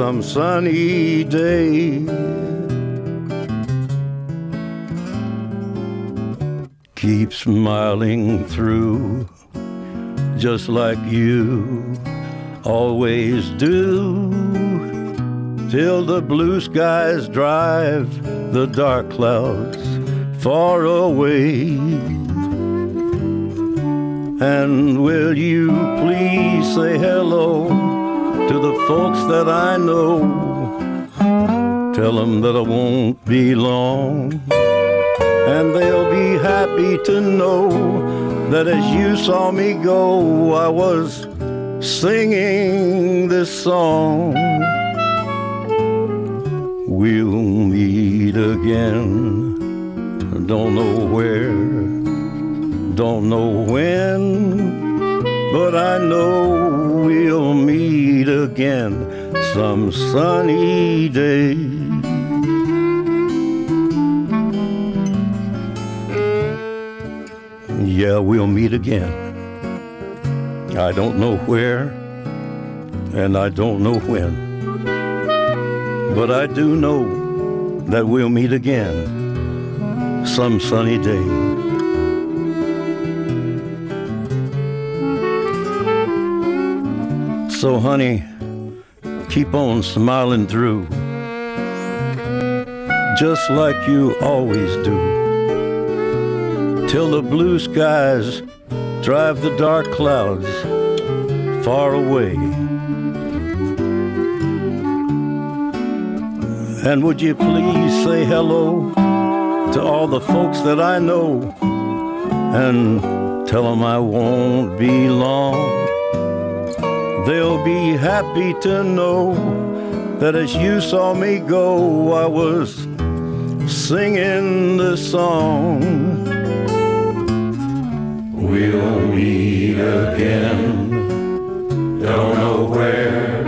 some sunny day. Keep smiling through, just like you always do, till the blue skies drive the dark clouds far away. And will you please say hello to the folks that I know? Tell them that I won't be long. And they'll be happy to know that as you saw me go, I was singing this song. We'll meet again. Don't know where, don't know when, but I know we'll meet again some sunny day. Yeah, we'll meet again. I don't know where, and I don't know when. But I do know that we'll meet again some sunny day. So, honey, keep on smiling through, just like you always do, till the blue skies drive the dark clouds far away. And would you please say hello to all the folks that I know and tell them I won't be long. They'll be happy to know that as you saw me go, I was singing this song. We'll meet again. Don't know where,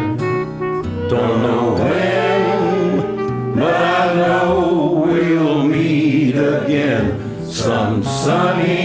don't know when. But I know we'll meet again some sunny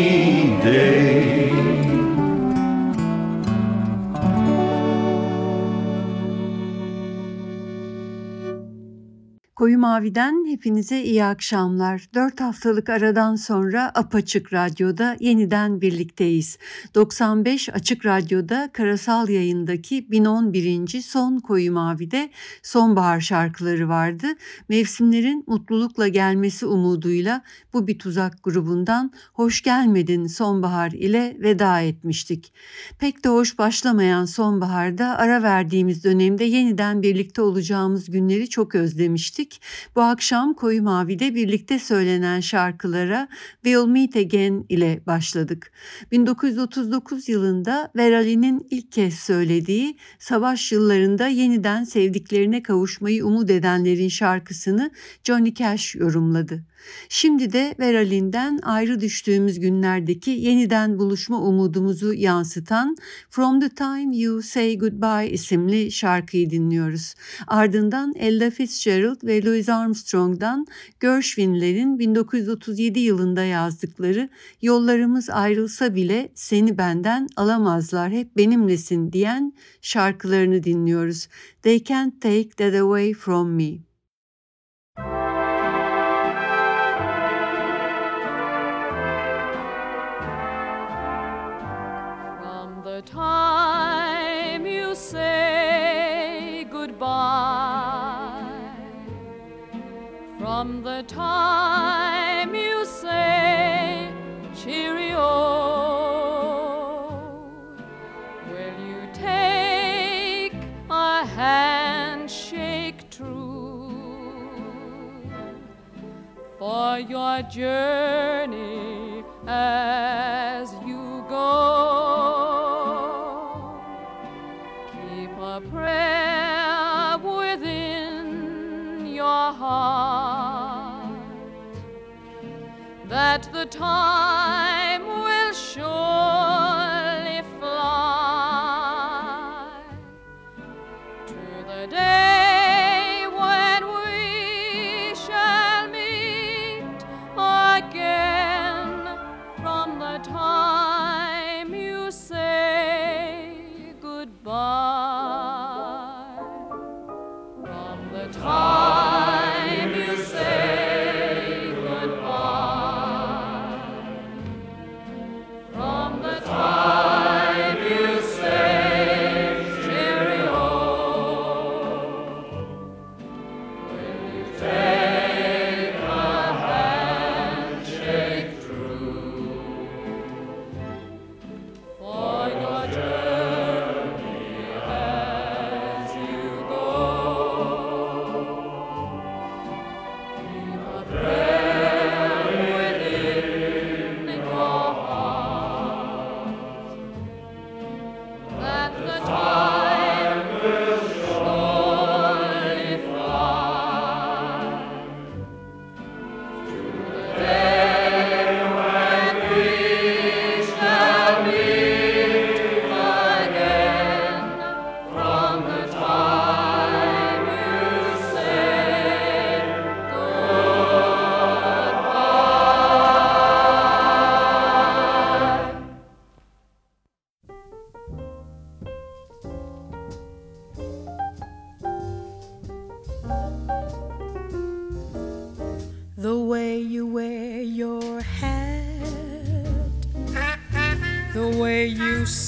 Koyu Mavi'den hepinize iyi akşamlar. 4 haftalık aradan sonra Apaçık Radyo'da yeniden birlikteyiz. 95 Açık Radyo'da karasal yayındaki 1011. Son Koyu Mavi'de sonbahar şarkıları vardı. Mevsimlerin mutlulukla gelmesi umuduyla bu bir tuzak grubundan Hoş Gelmedin Sonbahar ile veda etmiştik. Pek de hoş başlamayan sonbaharda ara verdiğimiz dönemde yeniden birlikte olacağımız günleri çok özlemiştik dinledik. Bu akşam Koyu Mavi'de birlikte söylenen şarkılara We'll Meet Again ile başladık. 1939 yılında Verali'nin ilk kez söylediği savaş yıllarında yeniden sevdiklerine kavuşmayı umut edenlerin şarkısını Johnny Cash yorumladı. Şimdi de Veralin'den ayrı düştüğümüz günlerdeki yeniden buluşma umudumuzu yansıtan From the Time You Say Goodbye isimli şarkıyı dinliyoruz. Ardından Ella Fitzgerald ve Louis Armstrong'dan Gershwin'lerin 1937 yılında yazdıkları Yollarımız ayrılsa bile seni benden alamazlar hep benimlesin diyen şarkılarını dinliyoruz. They can't take that away from me. Your journey as you go? Keep a prayer within your heart that the time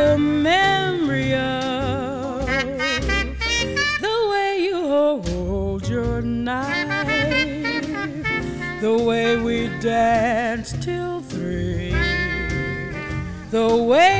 the memory of the way you hold your knife, the way we danced till three, the way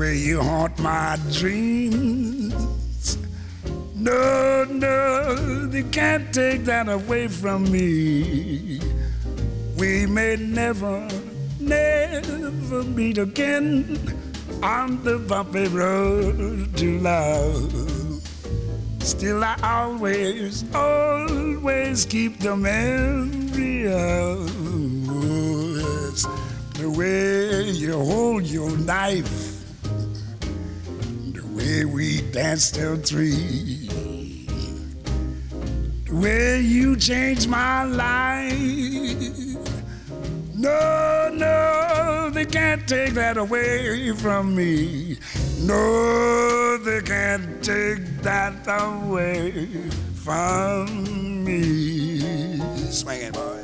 way you haunt my dreams. No, no, they can't take that away from me. We may never, never meet again on the bumpy road to love. Still, I always, always keep the memory of the way you hold your knife way we danced till three, the way you changed my life. No, no, they can't take that away from me. No, they can't take that away from me. Swing it, boys.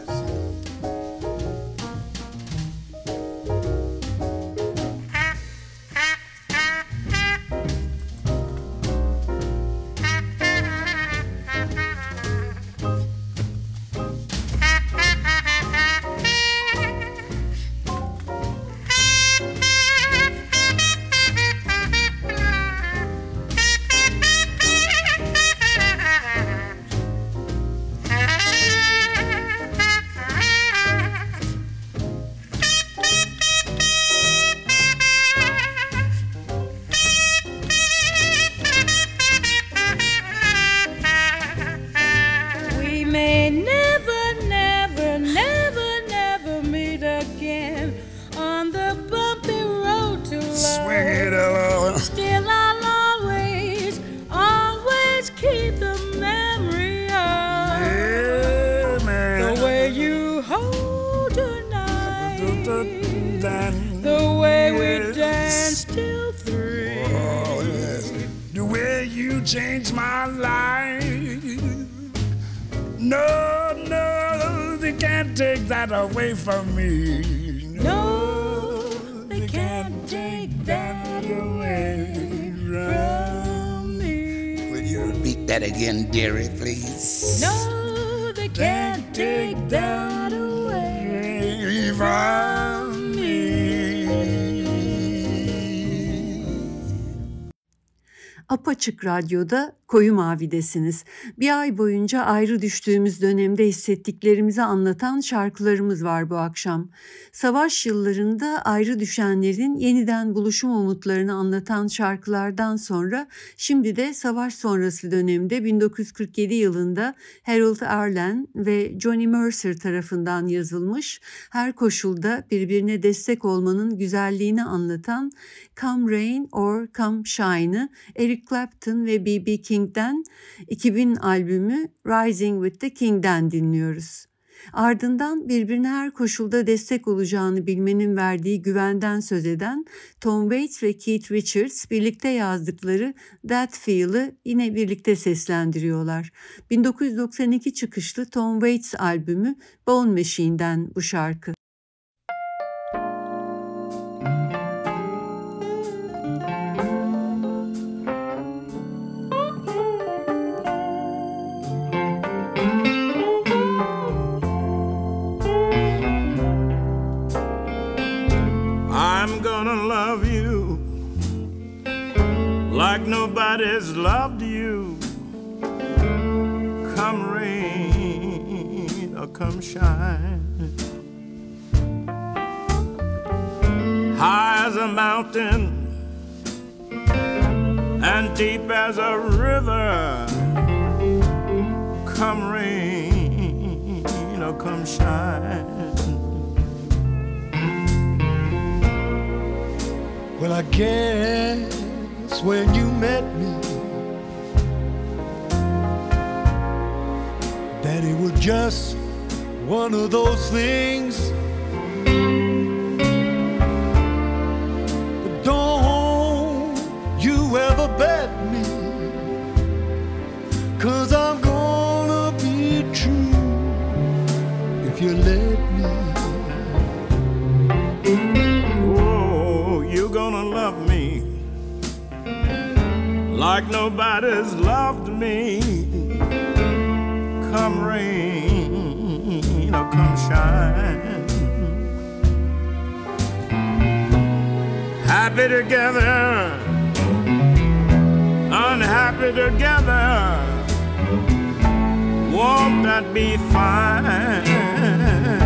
Way you changed my life. No, no, they can't take that away from me. No, they can't take that away from me. Will you repeat that again, dearie, please? No, they can't Apaçık Radyo'da Koyu Mavi'desiniz. Bir ay boyunca ayrı düştüğümüz dönemde hissettiklerimizi anlatan şarkılarımız var bu akşam. Savaş yıllarında ayrı düşenlerin yeniden buluşum umutlarını anlatan şarkılardan sonra şimdi de savaş sonrası dönemde 1947 yılında Harold Arlen ve Johnny Mercer tarafından yazılmış her koşulda birbirine destek olmanın güzelliğini anlatan Come Rain or Come Shine'ı Eric Clapton ve B.B. King'den 2000 albümü Rising with the King'den dinliyoruz. Ardından birbirine her koşulda destek olacağını bilmenin verdiği güvenden söz eden Tom Waits ve Keith Richards birlikte yazdıkları That Feel'ı yine birlikte seslendiriyorlar. 1992 çıkışlı Tom Waits albümü Bone Machine'den bu şarkı. Nobody's loved you. Come rain or come shine. High as a mountain and deep as a river. Come rain or come shine. Well, I guess when you met me, that it was just one of those things. But don't you ever bet me, cause I'm gonna be true if you let me. Oh, you're gonna love me like nobody's loved me. Come rain or come shine. Happy together, unhappy together. Won't that be fine?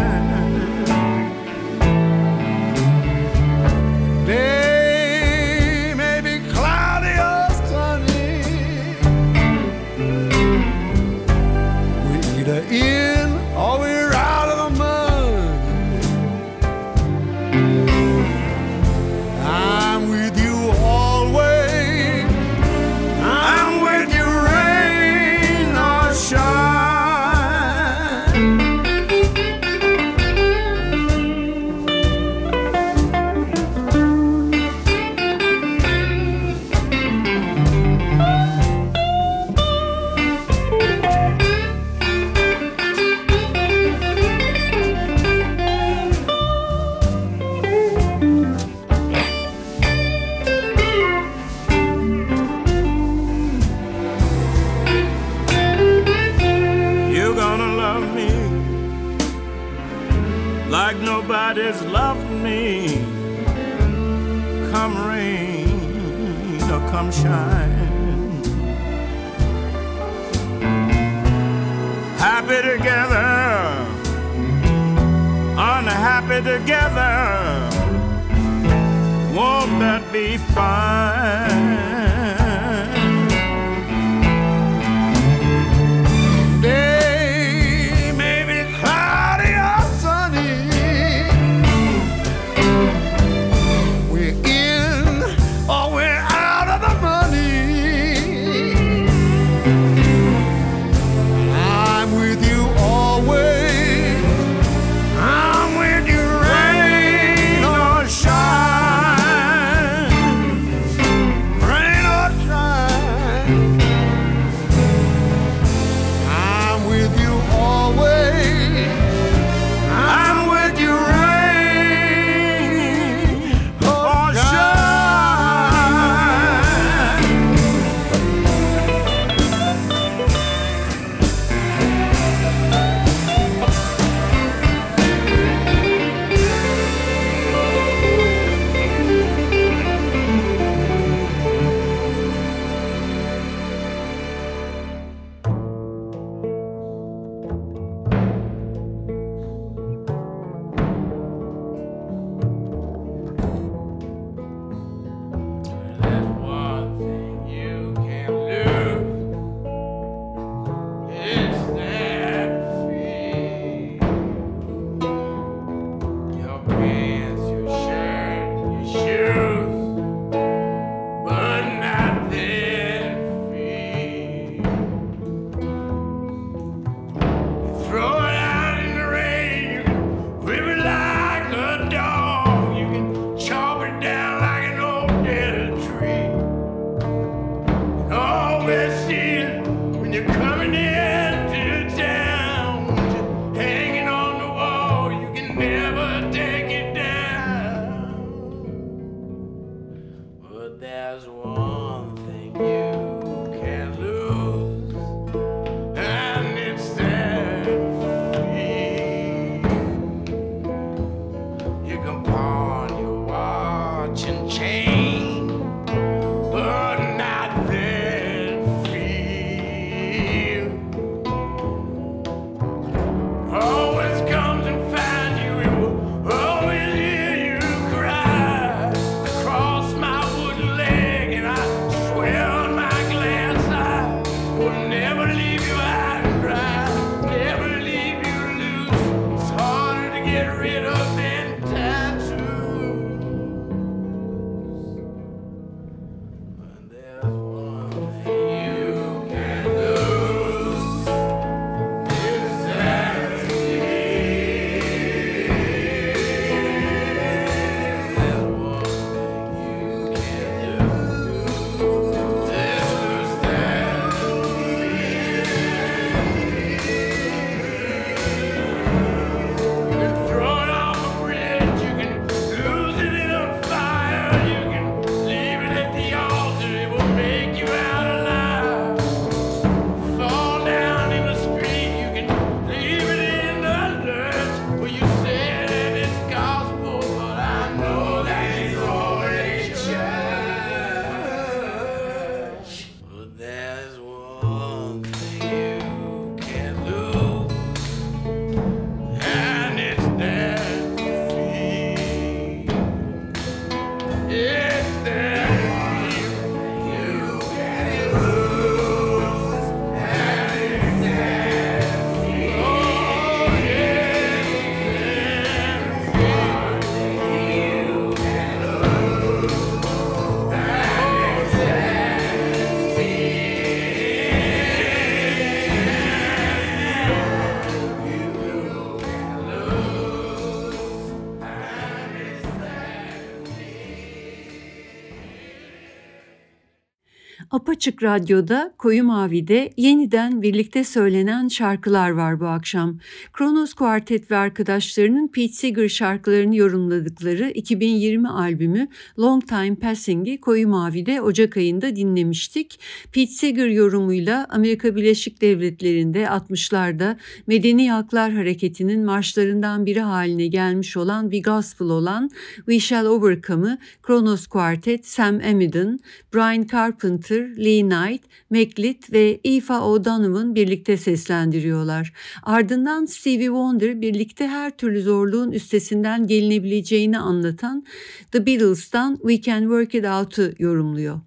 Apaçık Radyo'da Koyu Mavi'de yeniden birlikte söylenen şarkılar var bu akşam. Kronos Quartet ve arkadaşlarının Pete Seeger şarkılarını yorumladıkları 2020 albümü Long Time Passing'i Koyu Mavi'de Ocak ayında dinlemiştik. Pete Seeger yorumuyla Amerika Birleşik Devletleri'nde 60'larda Medeni Haklar Hareketi'nin marşlarından biri haline gelmiş olan bir gospel olan We Shall Overcome'ı Kronos Quartet, Sam Amidon, Brian Carpenter, Lee Lee Knight, McLeod ve Aoife O'Donovan birlikte seslendiriyorlar. Ardından Stevie Wonder birlikte her türlü zorluğun üstesinden gelinebileceğini anlatan The Beatles'tan We Can Work It Out'u yorumluyor.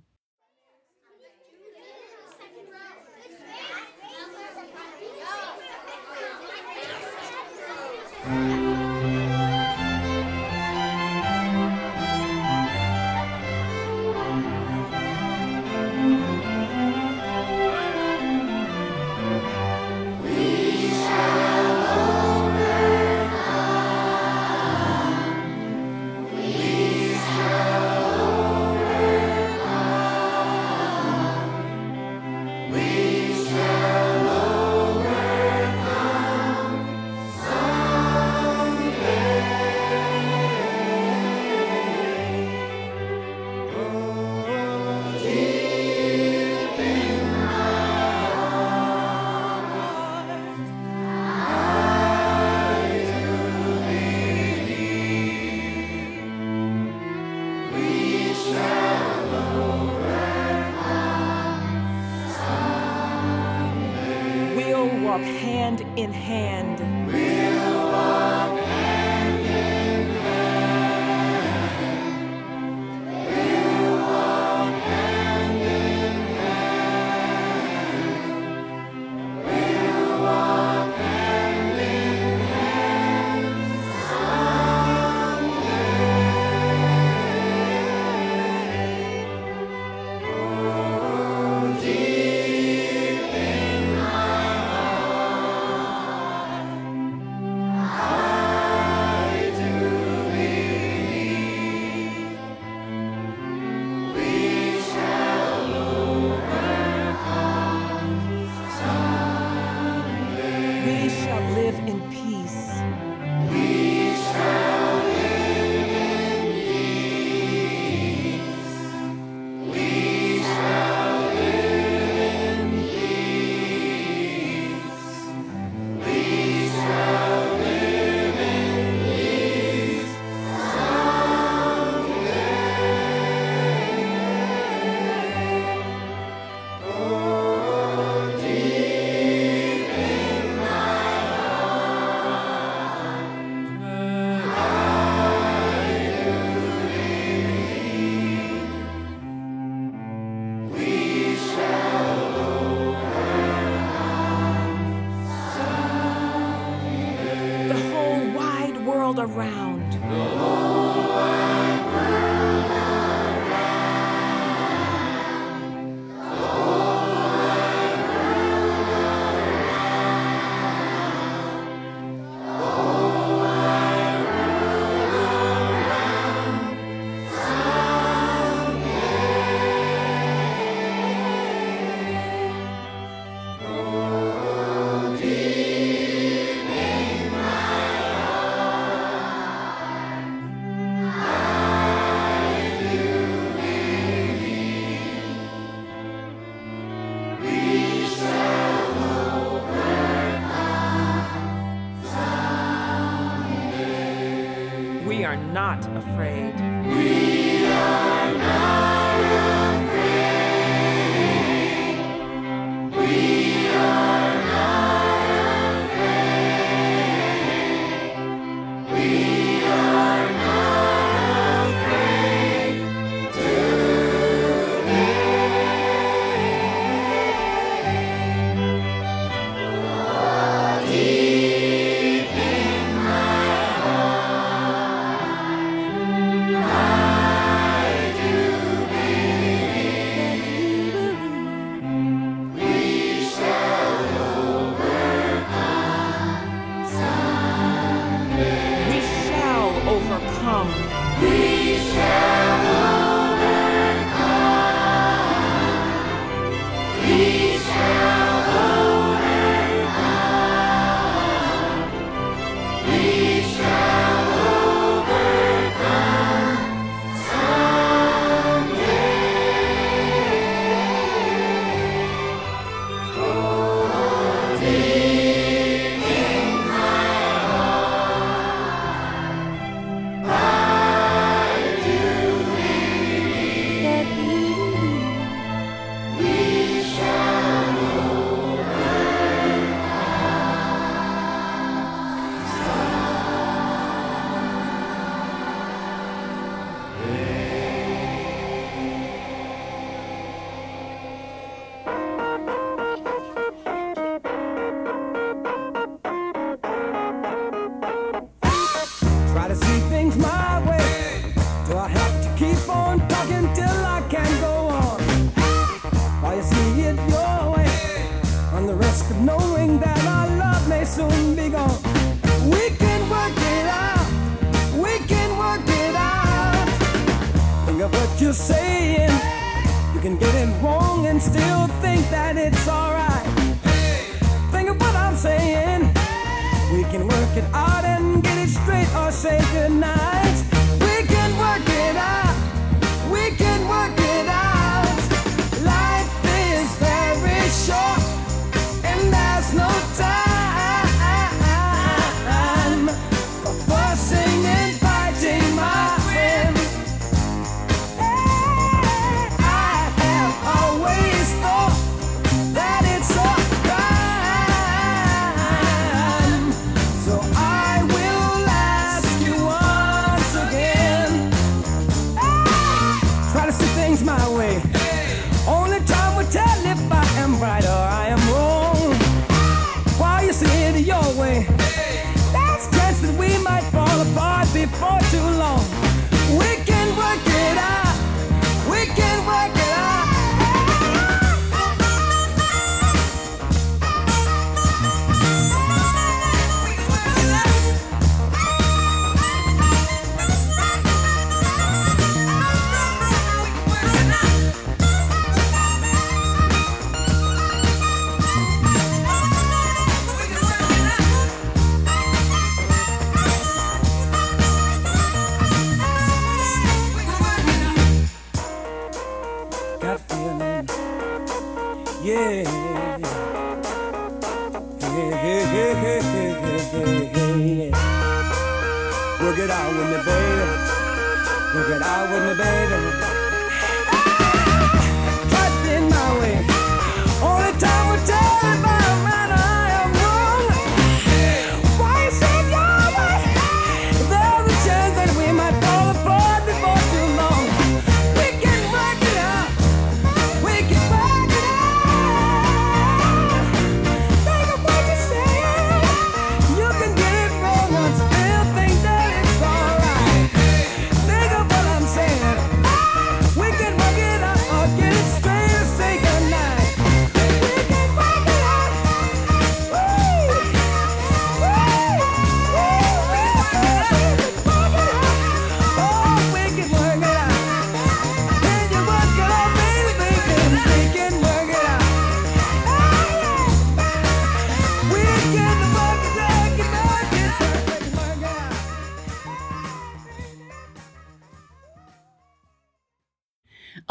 World around.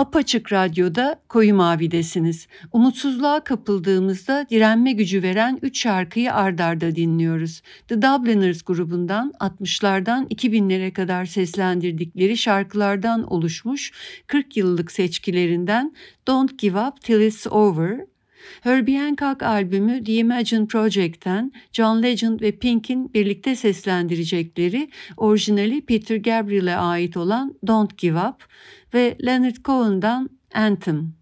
Apaçık Radyo'da Koyu Mavi'desiniz. Umutsuzluğa kapıldığımızda direnme gücü veren 3 şarkıyı ardarda dinliyoruz. The Dubliners grubundan 60'lardan 2000'lere kadar seslendirdikleri şarkılardan oluşmuş 40 yıllık seçkilerinden Don't Give Up Till It's Over, Herbie Hancock albümü The Imagine Project'ten John Legend ve Pink'in birlikte seslendirecekleri orijinali Peter Gabriel'e ait olan Don't Give Up ve Leonard Cohen'dan Anthem.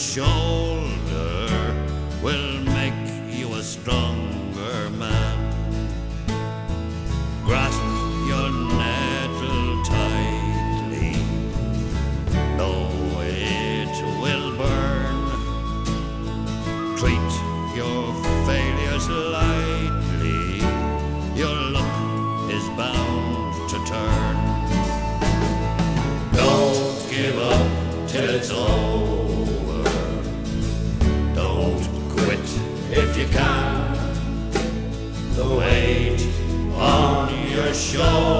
shoulder will make you a strong Don't quit if you can. The weight on your shoulders.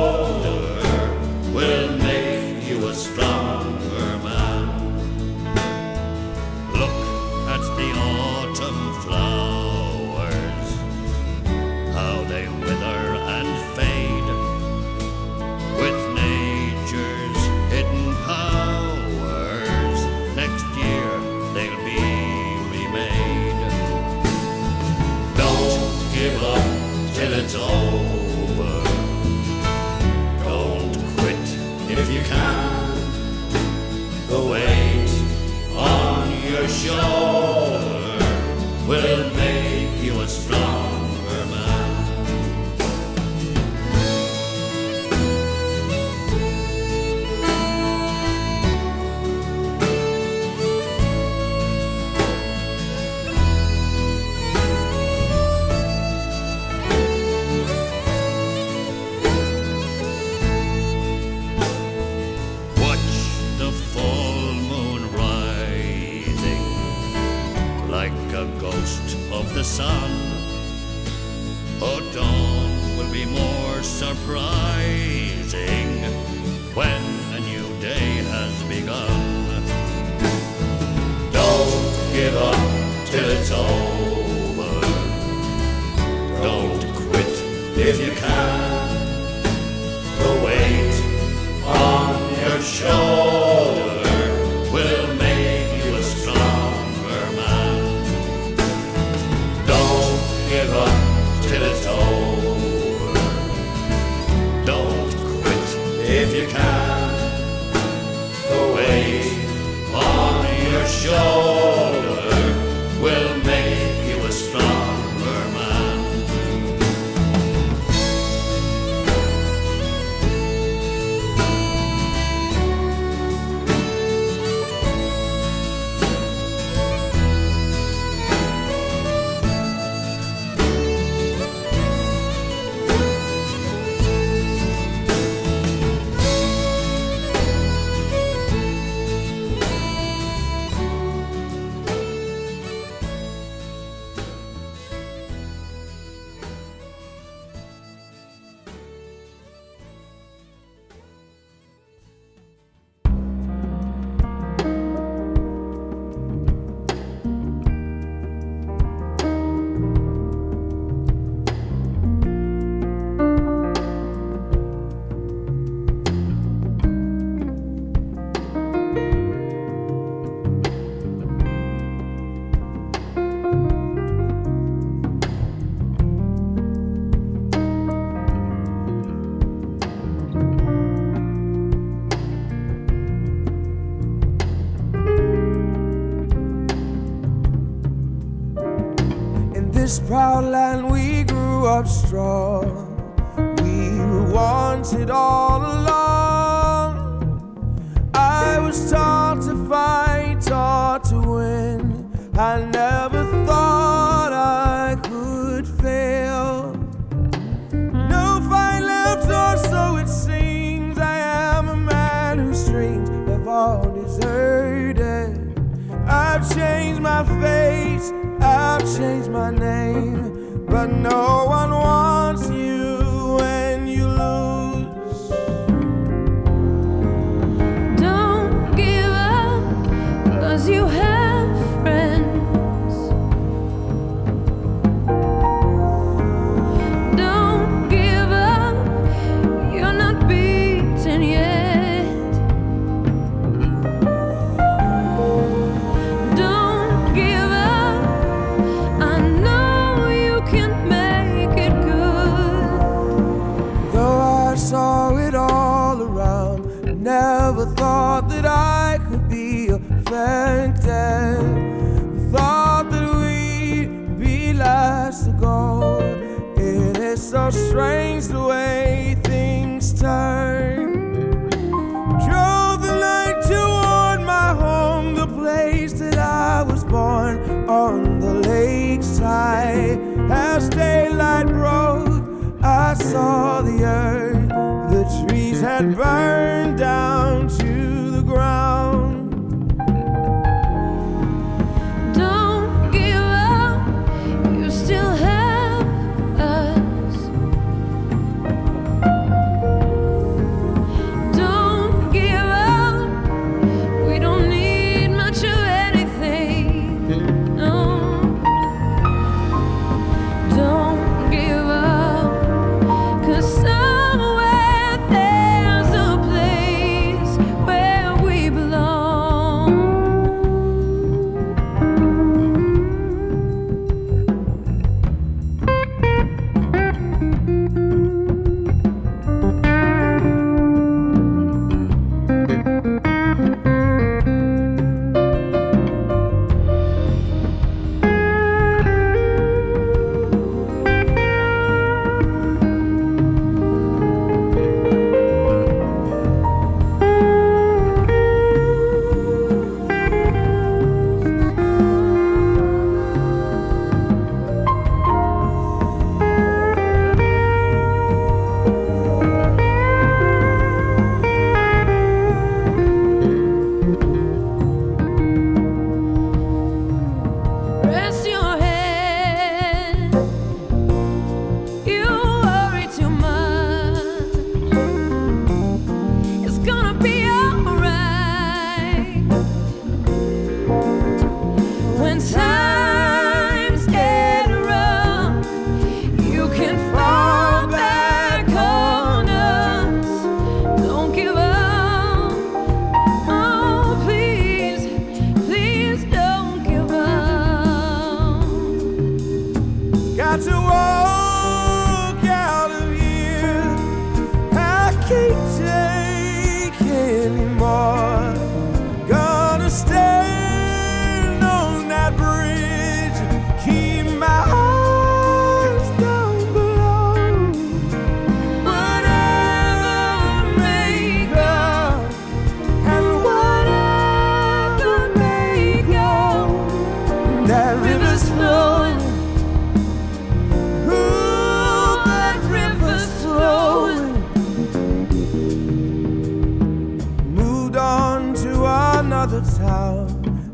give up. I've changed my name, but no one wants you.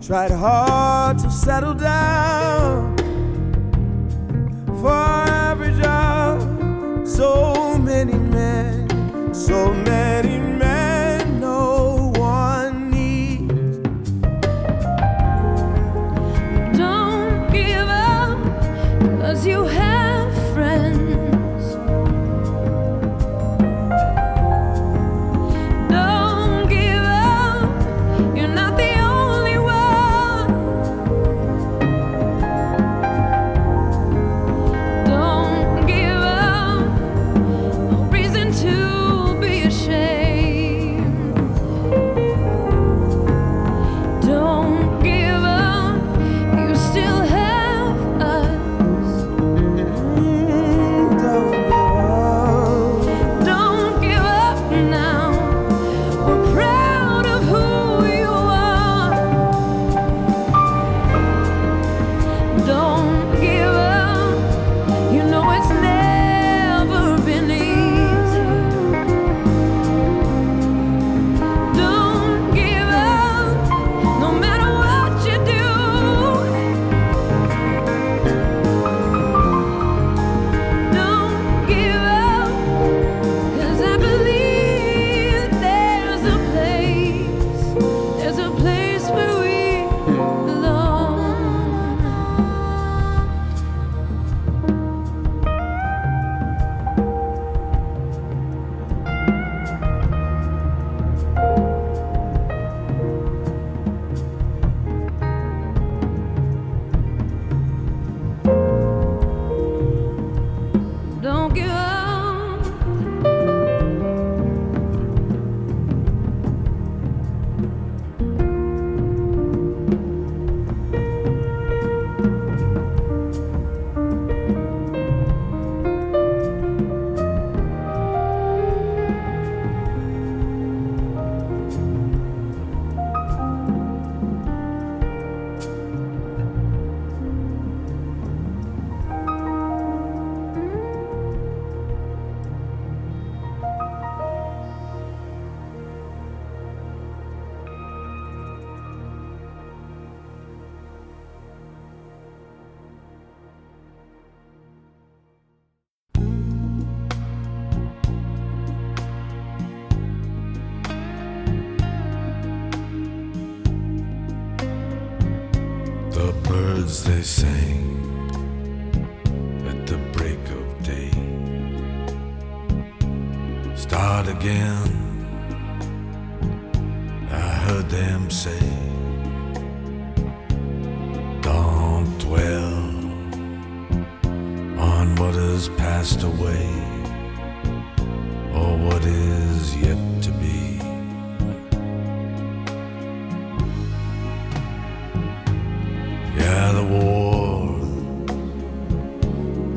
Tried hard to settle down.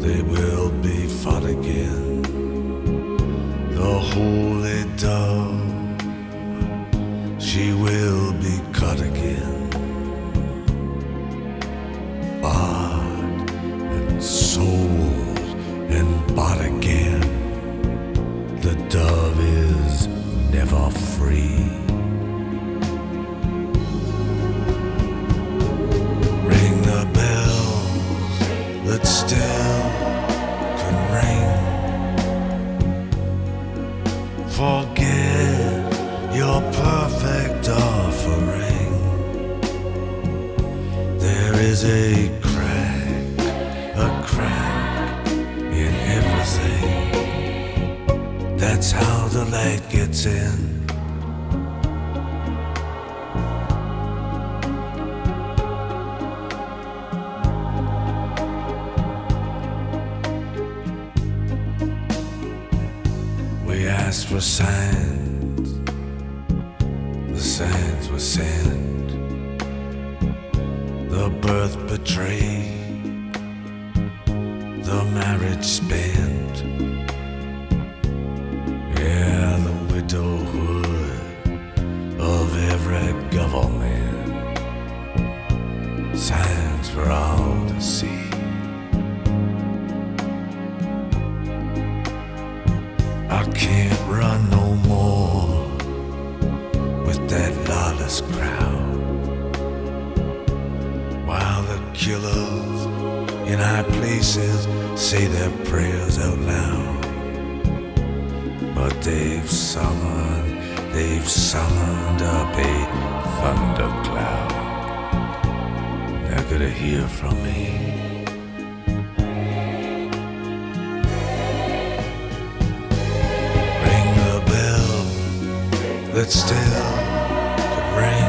they will be fought again. The holy dove, she will be cut again. out loud. But they've summoned, they've summoned up a thundercloud. They're gonna hear from me. Ring the bell that still could ring.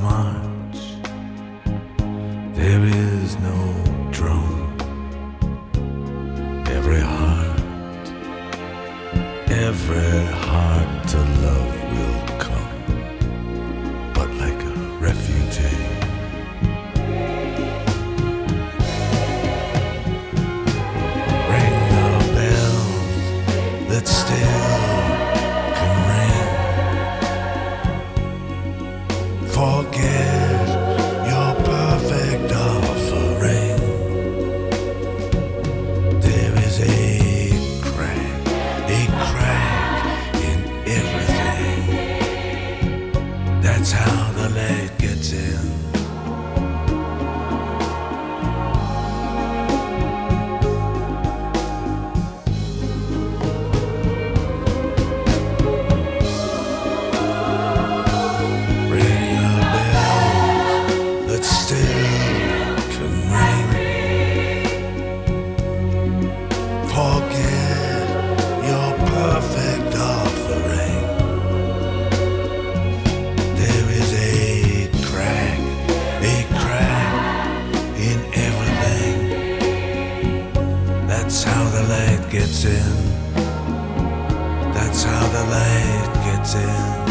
the light gets in. gets in.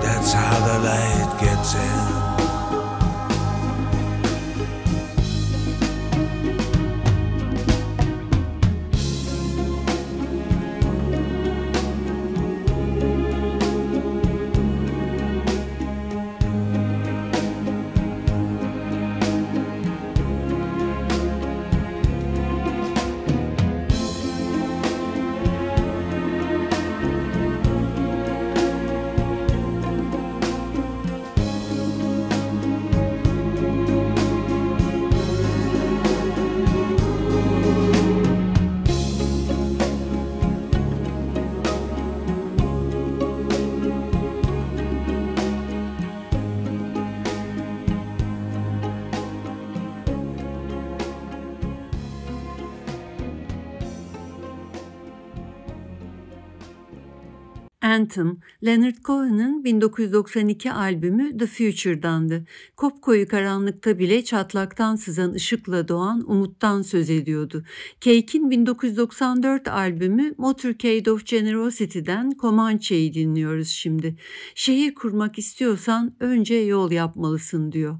That's how the light gets in. Anthem, Leonard Cohen'ın 1992 albümü The Future'dandı. Kopkoyu karanlıkta bile çatlaktan sızan ışıkla doğan umuttan söz ediyordu. Cake'in 1994 albümü Motorcade of Generosity'den Comanche'yi dinliyoruz şimdi. Şehir kurmak istiyorsan önce yol yapmalısın diyor.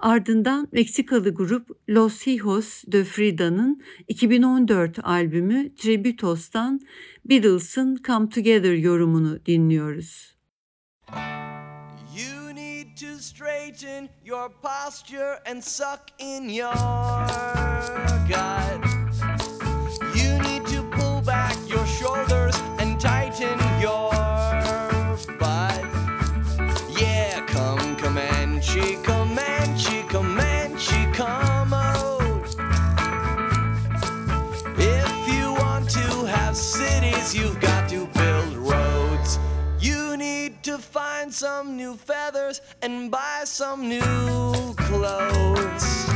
Ardından Meksikalı grup Los Hijos de Frida'nın 2014 albümü Tributos'tan Beatles'ın Come Together yorumunu dinliyoruz. You need to straighten your posture and suck in your gut. Some new feathers and buy some new clothes.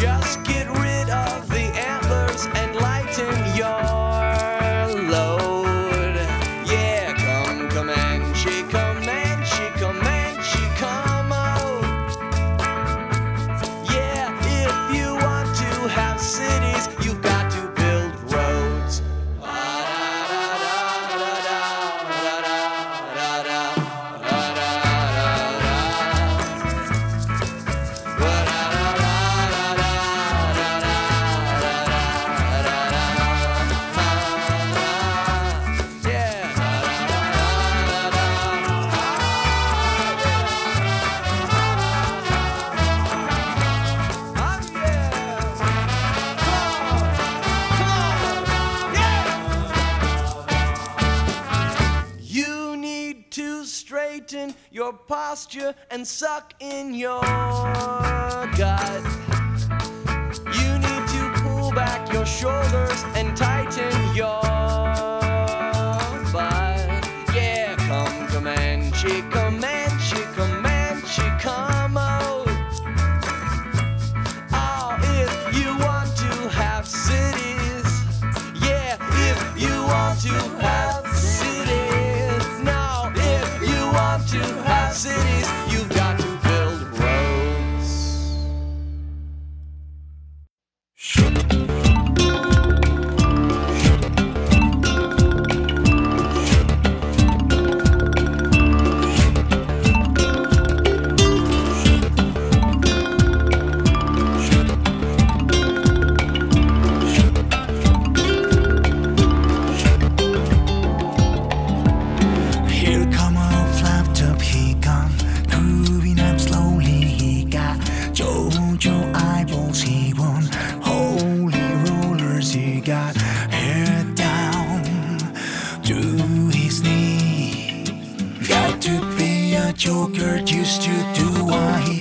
Just get rid of the antlers and lighten your your posture and suck in your gut. You need to pull back your shoulders and tighten your joker used to do what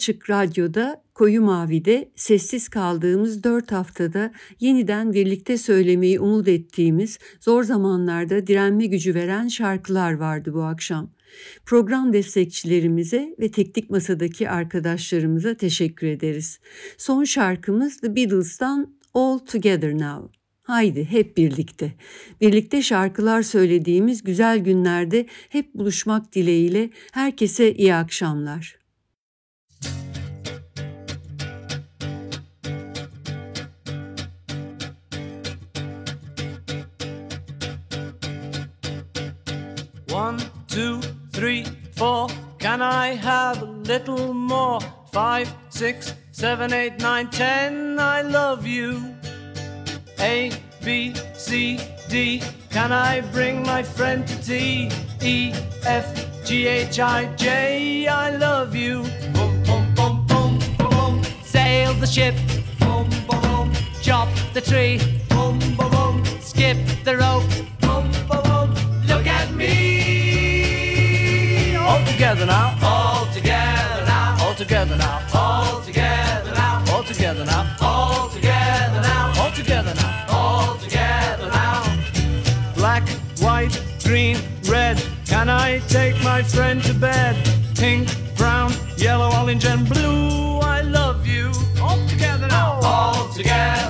Apaçık Radyo'da Koyu Mavi'de sessiz kaldığımız dört haftada yeniden birlikte söylemeyi umut ettiğimiz zor zamanlarda direnme gücü veren şarkılar vardı bu akşam. Program destekçilerimize ve teknik masadaki arkadaşlarımıza teşekkür ederiz. Son şarkımız The Beatles'tan All Together Now. Haydi hep birlikte. Birlikte şarkılar söylediğimiz güzel günlerde hep buluşmak dileğiyle herkese iyi akşamlar. Can I have a little more? Five, six, seven, eight, nine, ten. I love you. A, B, C, D. Can I bring my friend to tea? E, F, G, H, I, J. I love you. Boom, boom, boom, boom, boom. Sail the ship. Boom, boom, boom. Chop the tree. Boom, boom, boom. Skip the rope. Boom, boom, together now. All together now. All together now. All together now. All together now. All together now. All together now. All together now. Black, white, green, red. Can I take my friend to bed? Pink, brown, yellow, orange, and blue. I love you. All together now. All together